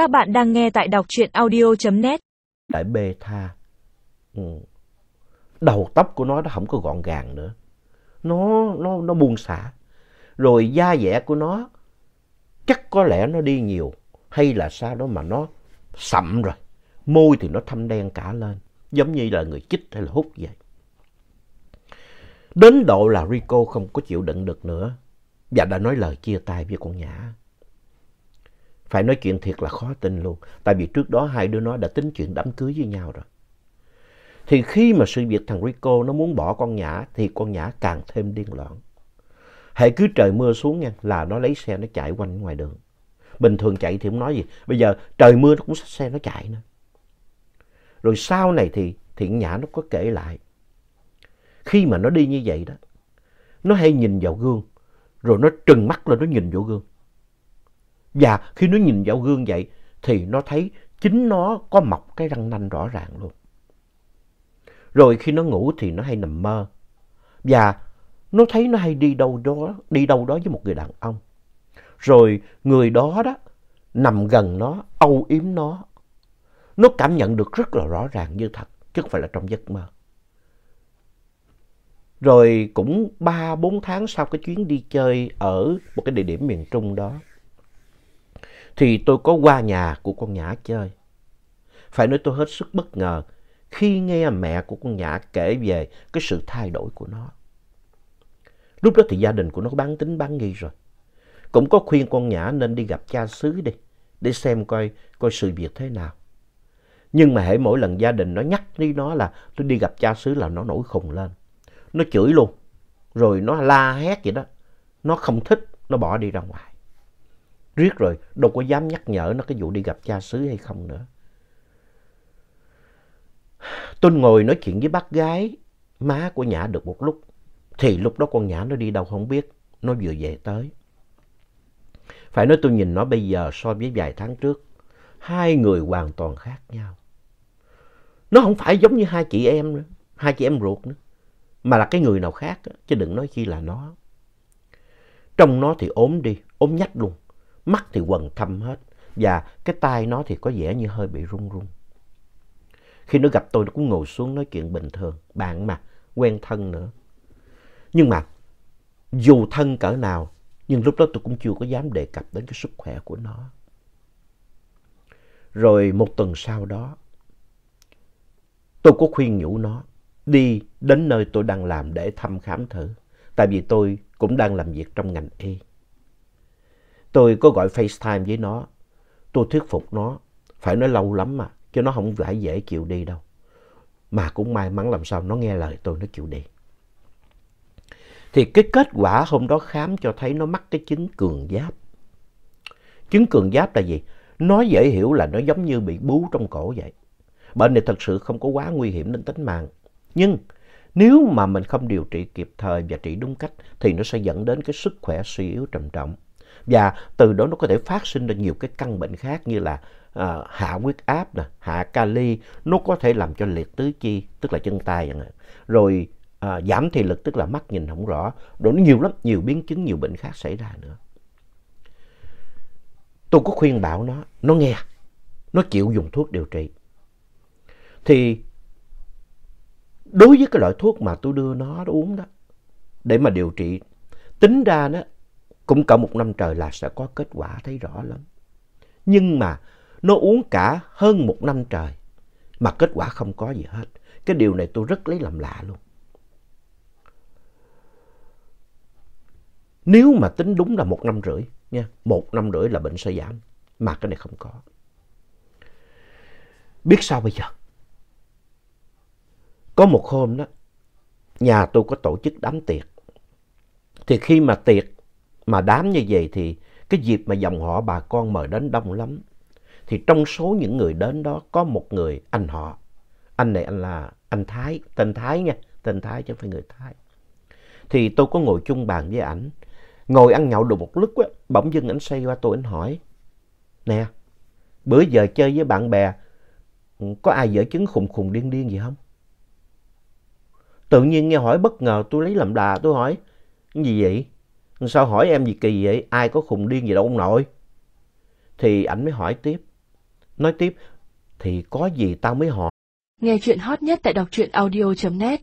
Các bạn đang nghe tại đọc truyện audio.net. Đại bê tha. Ừ. Đầu tóc của nó nó không có gọn gàng nữa. Nó, nó, nó buông xả. Rồi da dẻ của nó chắc có lẽ nó đi nhiều. Hay là sao đó mà nó sậm rồi. Môi thì nó thâm đen cả lên. Giống như là người chích hay là hút vậy. Đến độ là Rico không có chịu đựng được nữa. Và đã nói lời chia tay với con Nhã. Phải nói chuyện thiệt là khó tin luôn. Tại vì trước đó hai đứa nó đã tính chuyện đám cưới với nhau rồi. Thì khi mà sự việc thằng Rico nó muốn bỏ con Nhã thì con Nhã càng thêm điên loạn. Hệ cứ trời mưa xuống nha là nó lấy xe nó chạy quanh ngoài đường. Bình thường chạy thì không nói gì. Bây giờ trời mưa nó cũng xách xe nó chạy nữa. Rồi sau này thì Thiện Nhã nó có kể lại. Khi mà nó đi như vậy đó, nó hay nhìn vào gương. Rồi nó trừng mắt lên nó nhìn vào gương. Và khi nó nhìn vào gương vậy thì nó thấy chính nó có mọc cái răng nanh rõ ràng luôn. Rồi khi nó ngủ thì nó hay nằm mơ. Và nó thấy nó hay đi đâu đó, đi đâu đó với một người đàn ông. Rồi người đó đó nằm gần nó, âu yếm nó. Nó cảm nhận được rất là rõ ràng như thật, chứ không phải là trong giấc mơ. Rồi cũng 3-4 tháng sau cái chuyến đi chơi ở một cái địa điểm miền Trung đó thì tôi có qua nhà của con Nhã chơi. Phải nói tôi hết sức bất ngờ khi nghe mẹ của con Nhã kể về cái sự thay đổi của nó. Lúc đó thì gia đình của nó bán tính bán nghi rồi. Cũng có khuyên con Nhã nên đi gặp cha xứ đi, để xem coi coi sự việc thế nào. Nhưng mà hễ mỗi lần gia đình nó nhắc đi nó là tôi đi gặp cha xứ là nó nổi khùng lên. Nó chửi luôn, rồi nó la hét vậy đó. Nó không thích, nó bỏ đi ra ngoài riết rồi đâu có dám nhắc nhở nó cái vụ đi gặp cha xứ hay không nữa. Tôi ngồi nói chuyện với bác gái, má của Nhã được một lúc. Thì lúc đó con Nhã nó đi đâu không biết, nó vừa về tới. Phải nói tôi nhìn nó bây giờ so với vài tháng trước, hai người hoàn toàn khác nhau. Nó không phải giống như hai chị em nữa, hai chị em ruột nữa, mà là cái người nào khác, chứ đừng nói chi là nó. Trong nó thì ốm đi, ốm nhách luôn mắt thì quần thâm hết và cái tai nó thì có vẻ như hơi bị run run. Khi nó gặp tôi nó cũng ngồi xuống nói chuyện bình thường, bạn mà, quen thân nữa. Nhưng mà dù thân cỡ nào, nhưng lúc đó tôi cũng chưa có dám đề cập đến cái sức khỏe của nó. Rồi một tuần sau đó, tôi có khuyên nhủ nó đi đến nơi tôi đang làm để thăm khám thử. Tại vì tôi cũng đang làm việc trong ngành y. Tôi có gọi FaceTime với nó. Tôi thuyết phục nó. Phải nói lâu lắm mà. Chứ nó không phải dễ chịu đi đâu. Mà cũng may mắn làm sao nó nghe lời tôi nó chịu đi. Thì cái kết quả hôm đó khám cho thấy nó mắc cái chứng cường giáp. Chứng cường giáp là gì? Nói dễ hiểu là nó giống như bị bú trong cổ vậy. Bệnh này thật sự không có quá nguy hiểm đến tính mạng. Nhưng nếu mà mình không điều trị kịp thời và trị đúng cách thì nó sẽ dẫn đến cái sức khỏe suy yếu trầm trọng. Và từ đó nó có thể phát sinh ra nhiều cái căn bệnh khác như là à, hạ huyết áp, nè, hạ kali, nó có thể làm cho liệt tứ chi, tức là chân tay. Rồi à, giảm thị lực, tức là mắt nhìn không rõ. Rồi nó nhiều lắm, nhiều biến chứng, nhiều bệnh khác xảy ra nữa. Tôi có khuyên bảo nó, nó nghe, nó chịu dùng thuốc điều trị. Thì đối với cái loại thuốc mà tôi đưa nó, nó uống đó, để mà điều trị, tính ra đó, cũng cả một năm trời là sẽ có kết quả thấy rõ lắm. Nhưng mà nó uống cả hơn một năm trời mà kết quả không có gì hết. Cái điều này tôi rất lấy làm lạ luôn. Nếu mà tính đúng là một năm rưỡi nha, một năm rưỡi là bệnh sẽ giảm, mà cái này không có. Biết sao bây giờ? Có một hôm đó, nhà tôi có tổ chức đám tiệc. Thì khi mà tiệc mà đám như vậy thì cái dịp mà dòng họ bà con mời đến đông lắm. Thì trong số những người đến đó có một người anh họ. Anh này anh là anh Thái, tên Thái nha, tên Thái chứ không phải người Thái. Thì tôi có ngồi chung bàn với ảnh. Ngồi ăn nhậu được một lúc á, bỗng dưng ảnh xoay qua tôi ảnh hỏi. Nè, bữa giờ chơi với bạn bè, có ai dở chứng khùng khùng điên điên gì không? Tự nhiên nghe hỏi bất ngờ tôi lấy làm đà, tôi hỏi, gì vậy? Sao hỏi em gì kỳ vậy? Ai có khùng điên gì đâu ông nội? Thì ảnh mới hỏi tiếp. Nói tiếp, thì có gì tao mới hỏi. Nghe chuyện hot nhất tại đọc truyện audio.net